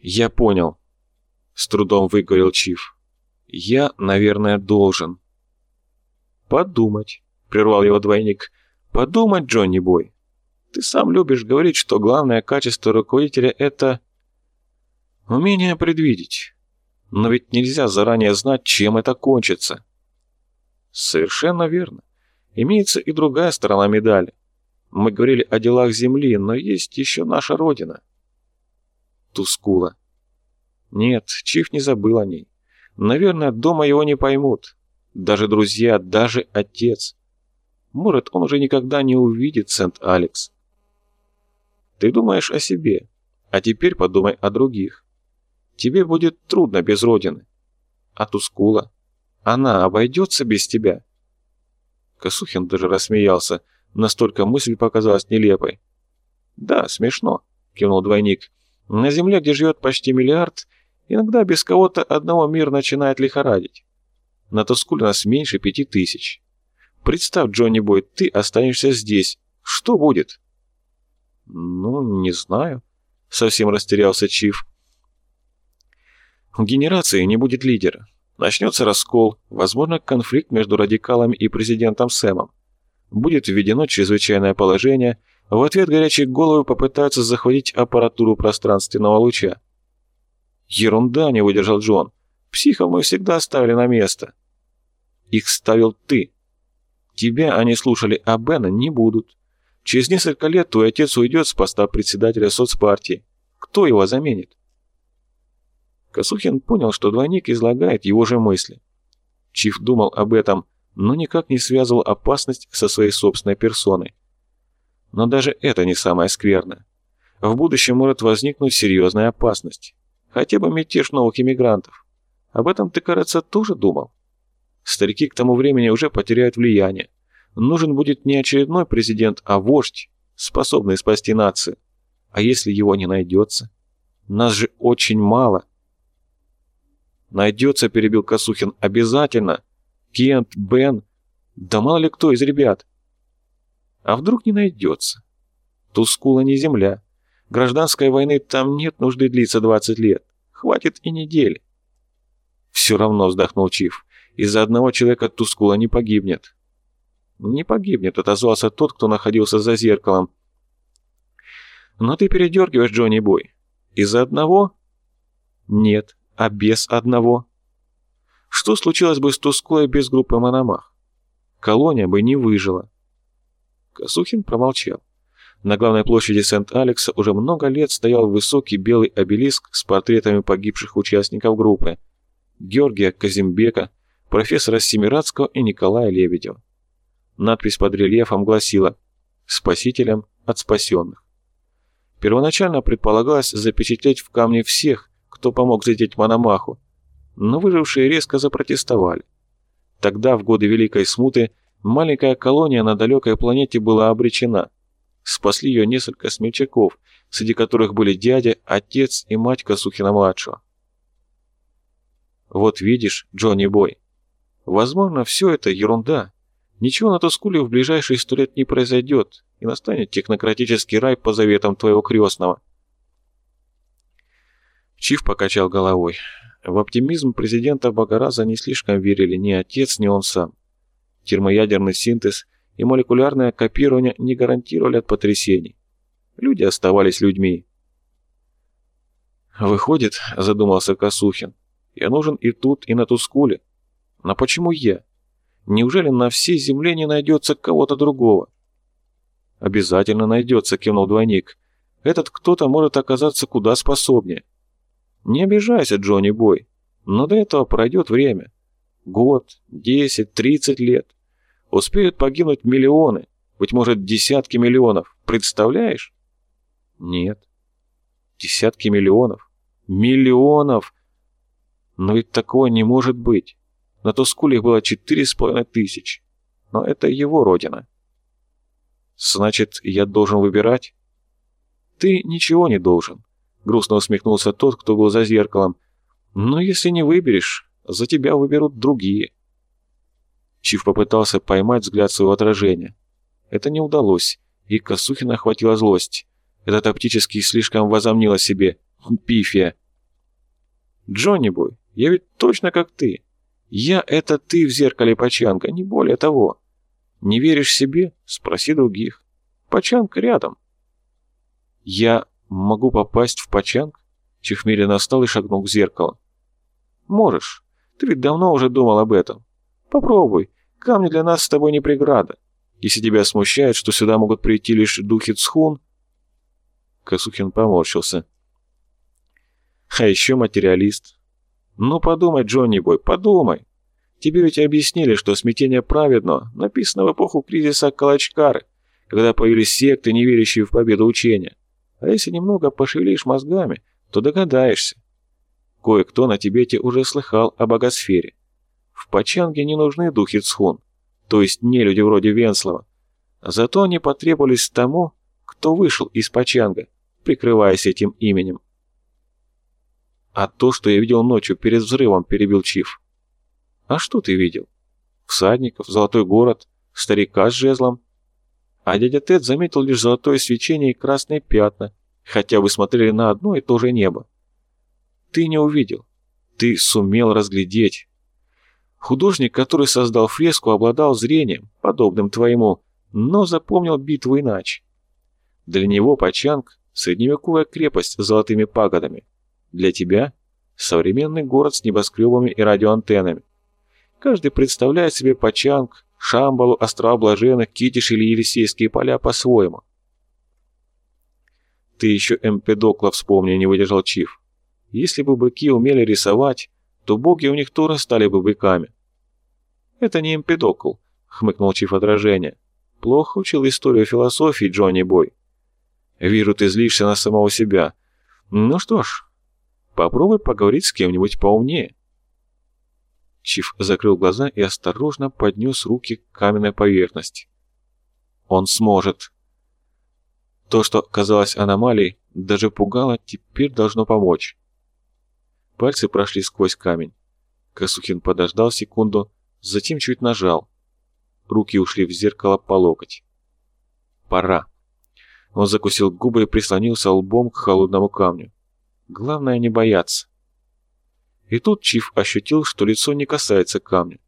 «Я понял», — с трудом выговорил Чиф. «Я, наверное, должен». «Подумать», — прервал его двойник. «Подумать, Джонни Бой. Ты сам любишь говорить, что главное качество руководителя — это умение предвидеть. Но ведь нельзя заранее знать, чем это кончится». «Совершенно верно. Имеется и другая сторона медали. Мы говорили о делах Земли, но есть еще наша Родина». Тускула. Нет, Чиф не забыл о ней. Наверное, дома его не поймут. Даже друзья, даже отец. Может, он уже никогда не увидит Сент-Алекс. Ты думаешь о себе, а теперь подумай о других. Тебе будет трудно без Родины. А Тускула? Она обойдется без тебя?» Косухин даже рассмеялся, настолько мысль показалась нелепой. «Да, смешно», — кивнул двойник. «На Земле, где живет почти миллиард, иногда без кого-то одного мир начинает лихорадить. На Тускуле нас меньше пяти тысяч. Представь, Джонни Бой, ты останешься здесь. Что будет?» «Ну, не знаю», — совсем растерялся Чиф. «У генерации не будет лидера. Начнется раскол, возможно, конфликт между радикалами и президентом Сэмом. Будет введено чрезвычайное положение, в ответ горячие головы попытаются захватить аппаратуру пространственного луча. «Ерунда!» — не выдержал Джон. «Психов мы всегда ставили на место». «Их ставил ты. Тебя они слушали, а Бена не будут. Через несколько лет твой отец уйдет с поста председателя соцпартии. Кто его заменит?» Косухин понял, что двойник излагает его же мысли. Чиф думал об этом, но никак не связывал опасность со своей собственной персоной. Но даже это не самое скверное. В будущем может возникнуть серьезная опасность. Хотя бы мятеж новых иммигрантов. Об этом ты, кажется, тоже думал. Старики к тому времени уже потеряют влияние. Нужен будет не очередной президент, а вождь, способный спасти нацию. А если его не найдется? Нас же очень мало. Найдется, перебил Косухин, обязательно. Кент, Бен, да мало ли кто из ребят. А вдруг не найдется? Тускула не земля. Гражданской войны там нет нужды длиться 20 лет. Хватит и недели. Все равно вздохнул Чиф. Из-за одного человека Тускула не погибнет. «Не погибнет», — отозвался тот, кто находился за зеркалом. «Но ты передергиваешь, Джонни Бой. Из-за одного?» «Нет, а без одного?» «Что случилось бы с Тускулой без группы Мономах? Колония бы не выжила». Косухин промолчал. На главной площади Сент-Алекса уже много лет стоял высокий белый обелиск с портретами погибших участников группы Георгия Казимбека, профессора Семирадского и Николая Лебедева. Надпись под рельефом гласила «Спасителям от спасенных». Первоначально предполагалось запечатлеть в камне всех, кто помог взлететь Мономаху, но выжившие резко запротестовали. Тогда, в годы Великой Смуты, маленькая колония на далекой планете была обречена. Спасли ее несколько смельчаков, среди которых были дядя, отец и мать Косухина-младшего. Вот видишь, Джонни Бой, возможно, все это ерунда, Ничего на Тускуле в ближайшие сто лет не произойдет, и настанет технократический рай по заветам твоего крестного. Чиф покачал головой. В оптимизм президента Багараза не слишком верили ни отец, ни он сам. Термоядерный синтез и молекулярное копирование не гарантировали от потрясений. Люди оставались людьми. «Выходит, — задумался Косухин, — я нужен и тут, и на Тускуле. Но почему я? Неужели на всей земле не найдется кого-то другого? Обязательно найдется, кивнул двойник. Этот кто-то может оказаться куда способнее. Не обижайся, Джонни Бой, но до этого пройдет время. Год, десять, тридцать лет. Успеют погибнуть миллионы, быть может, десятки миллионов. Представляешь? Нет. Десятки миллионов. Миллионов! Но ведь такого не может быть. На Тускуле их было четыре с половиной тысяч. Но это его родина. Значит, я должен выбирать? Ты ничего не должен. Грустно усмехнулся тот, кто был за зеркалом. Но если не выберешь, за тебя выберут другие. Чиф попытался поймать взгляд своего отражения. Это не удалось, и Косухина охватила злость. Этот оптический слишком возомнил о себе. Пифия. Джонни Бой, я ведь точно как ты. Я — это ты в зеркале Пачанга, не более того. Не веришь себе? Спроси других. Пачанг рядом. Я могу попасть в Пачанг? Чехмелин встал и шагнул к зеркалу. Можешь. Ты ведь давно уже думал об этом. Попробуй. Камни для нас с тобой не преграда. Если тебя смущает, что сюда могут прийти лишь духи Цхун...» Косухин поморщился. «А еще материалист. Ну подумай, Джонни Бой, подумай. Тебе ведь объяснили, что смятение праведно написано в эпоху кризиса Калачкары, когда появились секты, не верящие в победу учения. А если немного пошевелишь мозгами, то догадаешься. Кое-кто на Тибете уже слыхал о богосфере. В Пачанге не нужны духи Цхун то есть не люди вроде Венслова. Зато они потребовались тому, кто вышел из Пачанга, прикрываясь этим именем. А то, что я видел ночью перед взрывом, перебил Чиф. А что ты видел? Всадников, золотой город, старика с жезлом. А дядя Тед заметил лишь золотое свечение и красные пятна, хотя вы смотрели на одно и то же небо. Ты не увидел. Ты сумел разглядеть. Художник, который создал фреску, обладал зрением, подобным твоему, но запомнил битву иначе. Для него Пачанг – средневековая крепость с золотыми пагодами. Для тебя – современный город с небоскребами и радиоантеннами. Каждый представляет себе Пачанг, Шамбалу, острова Блаженных, Китиш или Елисейские поля по-своему. Ты еще Эмпедокла вспомни, не выдержал Чиф. Если бы быки умели рисовать, то боги у них тоже стали бы быками. «Это не Эмпедокл», — хмыкнул Чиф отражение. «Плохо учил историю философии, Джонни Бой. Вижу, ты злишься на самого себя. Ну что ж, попробуй поговорить с кем-нибудь поумнее». Чиф закрыл глаза и осторожно поднес руки к каменной поверхности. «Он сможет». То, что казалось аномалией, даже пугало, теперь должно помочь. Пальцы прошли сквозь камень. Косухин подождал секунду, затем чуть нажал. Руки ушли в зеркало по локоть. Пора. Он закусил губы и прислонился лбом к холодному камню. Главное не бояться. И тут Чиф ощутил, что лицо не касается камня.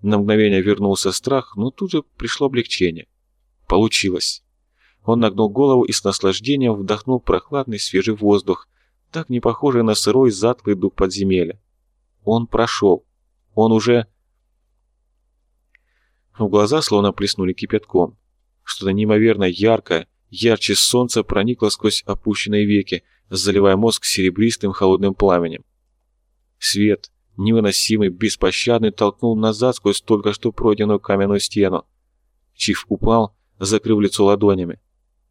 На мгновение вернулся страх, но тут же пришло облегчение. Получилось. Он нагнул голову и с наслаждением вдохнул прохладный свежий воздух, так не похожий на сырой затклый дух подземелья. Он прошел. Он уже... В глаза словно плеснули кипятком. Что-то неимоверно яркое, ярче солнца проникло сквозь опущенные веки, заливая мозг серебристым холодным пламенем. Свет, невыносимый, беспощадный, толкнул назад сквозь только что пройденную каменную стену. Чиф упал, закрыв лицо ладонями.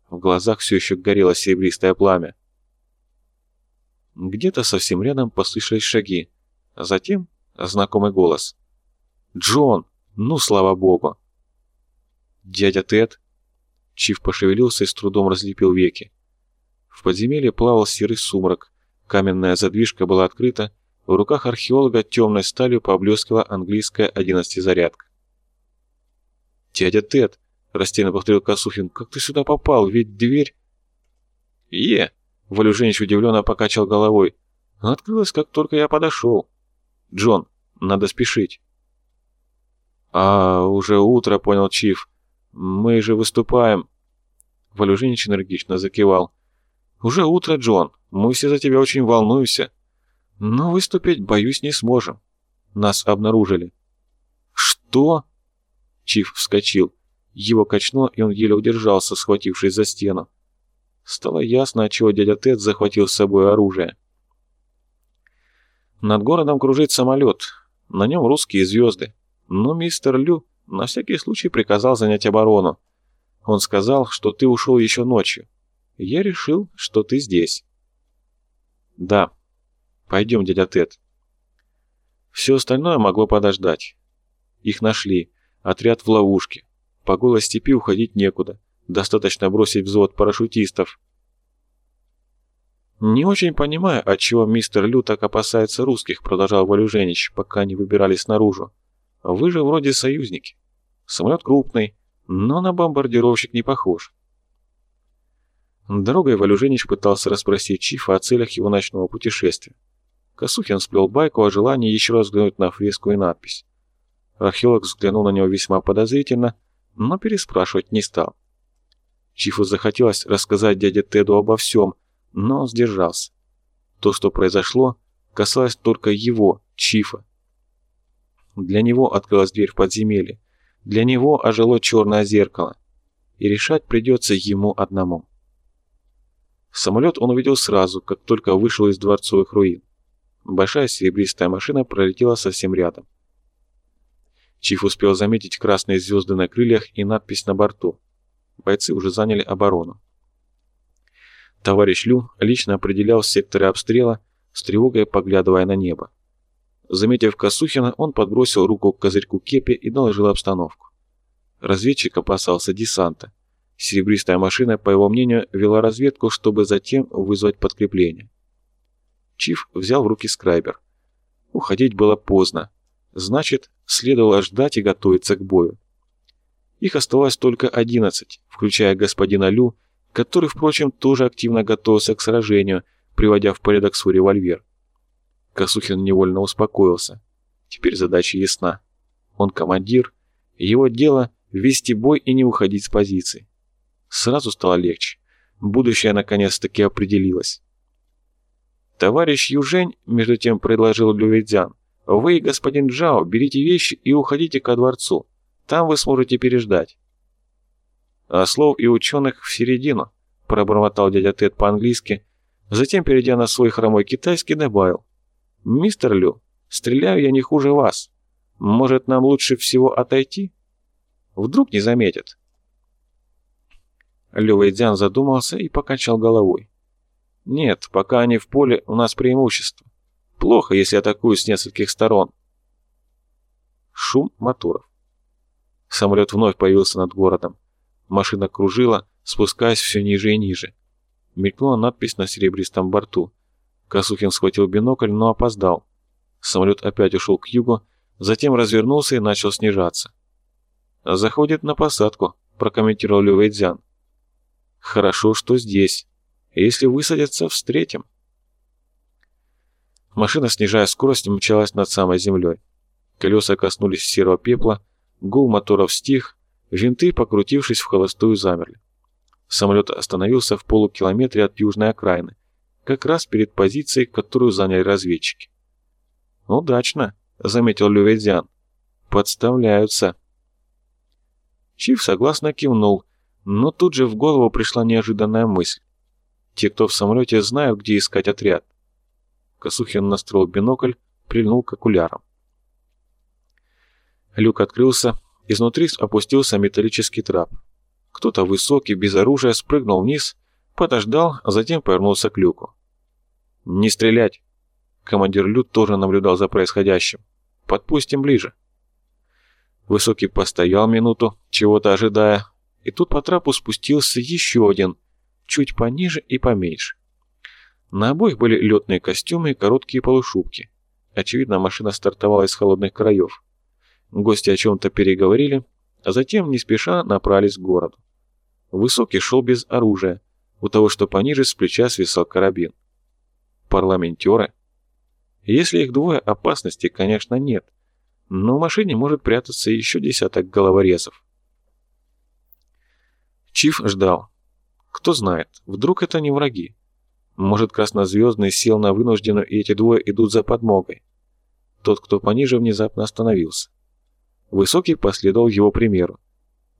В глазах все еще горело серебристое пламя. Где-то совсем рядом послышались шаги, затем знакомый голос. «Джон!» Ну, слава богу. Дядя Тед. Чиф пошевелился и с трудом разлепил веки. В подземелье плавал серый сумрак. Каменная задвижка была открыта. В руках археолога темной сталью поблескивала английская одиннадцатизарядка. «Дядя Тед!» — растерянно повторил Косухин. «Как ты сюда попал? Ведь дверь...» «Е!» — Валюженич удивленно покачал головой. «Открылась, как только я подошел. Джон, надо спешить». «А, уже утро», — понял Чиф. «Мы же выступаем». Валюжинич энергично закивал. «Уже утро, Джон. Мы все за тебя очень волнуемся. Но выступить, боюсь, не сможем. Нас обнаружили». «Что?» Чиф вскочил. Его качнуло, и он еле удержался, схватившись за стену. Стало ясно, отчего дядя Тед захватил с собой оружие. Над городом кружит самолет. На нем русские звезды. Но мистер Лю на всякий случай приказал занять оборону. Он сказал, что ты ушел еще ночью. Я решил, что ты здесь. Да. Пойдем, дядя Тед. Все остальное могло подождать. Их нашли. Отряд в ловушке. По голой степи уходить некуда. Достаточно бросить взвод парашютистов. «Не очень понимаю, отчего мистер Лю так опасается русских», продолжал Валюженич, пока они выбирались наружу. Вы же вроде союзники. Самолет крупный, но на бомбардировщик не похож. Дорогой Валюженич пытался расспросить Чифа о целях его ночного путешествия. Косухин сплел байку о желании еще раз взглянуть на фреску и надпись. Археолог взглянул на него весьма подозрительно, но переспрашивать не стал. Чифу захотелось рассказать дяде Теду обо всем, но он сдержался. То, что произошло, касалось только его, Чифа. Для него открылась дверь в подземелье. Для него ожило черное зеркало. И решать придется ему одному. Самолет он увидел сразу, как только вышел из дворцовых руин. Большая серебристая машина пролетела совсем рядом. Чиф успел заметить красные звезды на крыльях и надпись на борту. Бойцы уже заняли оборону. Товарищ Лю лично определял секторы обстрела, с тревогой поглядывая на небо. Заметив Косухина, он подбросил руку к козырьку кепи и доложил обстановку. Разведчик опасался десанта. Серебристая машина, по его мнению, вела разведку, чтобы затем вызвать подкрепление. Чиф взял в руки скрайбер. Уходить было поздно. Значит, следовало ждать и готовиться к бою. Их оставалось только 11, включая господина Лю, который, впрочем, тоже активно готовился к сражению, приводя в порядок свой револьвер. Косухин невольно успокоился. Теперь задача ясна. Он командир, его дело — вести бой и не уходить с позиции. Сразу стало легче. Будущее наконец-таки определилось. «Товарищ Южень», — между тем предложил Лювидзян, — «вы, господин Джао, берите вещи и уходите ко дворцу. Там вы сможете переждать». «А слов и ученых в середину», — пробормотал дядя Тед по-английски, затем, перейдя на свой хромой китайский, добавил. «Мистер Лю, стреляю я не хуже вас. Может, нам лучше всего отойти? Вдруг не заметят». Лю Вэйдзян задумался и покачал головой. Нет, пока они в поле, у нас преимущество. Плохо, если атакуют с нескольких сторон. Шум моторов. Самолет вновь появился над городом. Машина кружила, спускаясь все ниже и ниже. Мелькнула надпись на серебристом борту. Косухин схватил бинокль, но опоздал. Самолет опять ушел к югу, затем развернулся и начал снижаться. «Заходит на посадку», – прокомментировал Лю Вэйдзян. «Хорошо, что здесь. Если высадятся, встретим. Машина, снижая скорость, мчалась над самой землей. Колеса коснулись серого пепла, гул моторов стих, винты, покрутившись в холостую, замерли. Самолет остановился в полукилометре от южной окраины, как раз перед позицией, которую заняли разведчики. «Удачно», — заметил Люведзян. «Подставляются». Чиф согласно кивнул, но тут же в голову пришла неожиданная мысль. Те, кто в самолете, знают, где искать отряд. Косухин настроил бинокль, прильнул к окулярам. Люк открылся, изнутри опустился металлический трап. Кто-то высокий, без оружия, спрыгнул вниз, подождал, а затем повернулся к люку. «Не стрелять!» Командир Люд тоже наблюдал за происходящим. «Подпустим ближе». Высокий постоял минуту, чего-то ожидая, и тут по трапу спустился еще один, чуть пониже и поменьше. На обоих были летные костюмы и короткие полушубки. Очевидно, машина стартовала из холодных краев. Гости о чем-то переговорили, а затем не спеша направились к городу. Высокий шел без оружия, у того, что пониже, с плеча свисал карабин. Парламентеры? Если их двое, опасности, конечно, нет, но в машине может прятаться еще десяток головорезов. Чиф ждал. Кто знает, вдруг это не враги. Может, Краснозвездный сел на вынужденную, и эти двое идут за подмогой. Тот, кто пониже, внезапно остановился. Высокий последовал его примеру.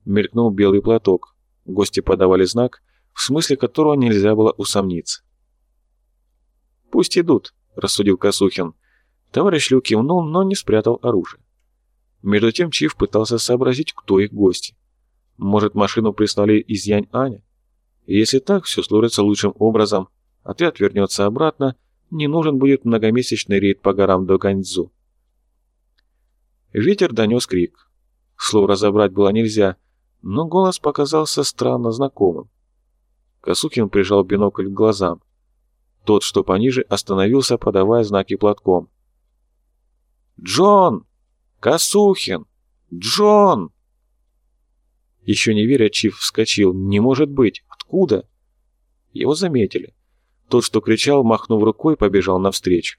Мелькнул белый платок. Гости подавали знак, в смысле которого нельзя было усомниться. «Пусть идут», — рассудил Косухин. Товарищ Лю кивнул, но не спрятал оружие. Между тем Чиф пытался сообразить, кто их гости. Может, машину прислали из Янь-Аня? Если так, все сложится лучшим образом. Отряд вернется обратно, не нужен будет многомесячный рейд по горам до Ганьцзу. Ветер донес крик. Слов разобрать было нельзя, но голос показался странно знакомым. Косухин прижал бинокль к глазам. Тот, что пониже, остановился, подавая знаки платком. «Джон! Косухин! Джон!» Еще не веря, Чиф вскочил. «Не может быть! Откуда?» Его заметили. Тот, что кричал, махнув рукой, побежал навстречу.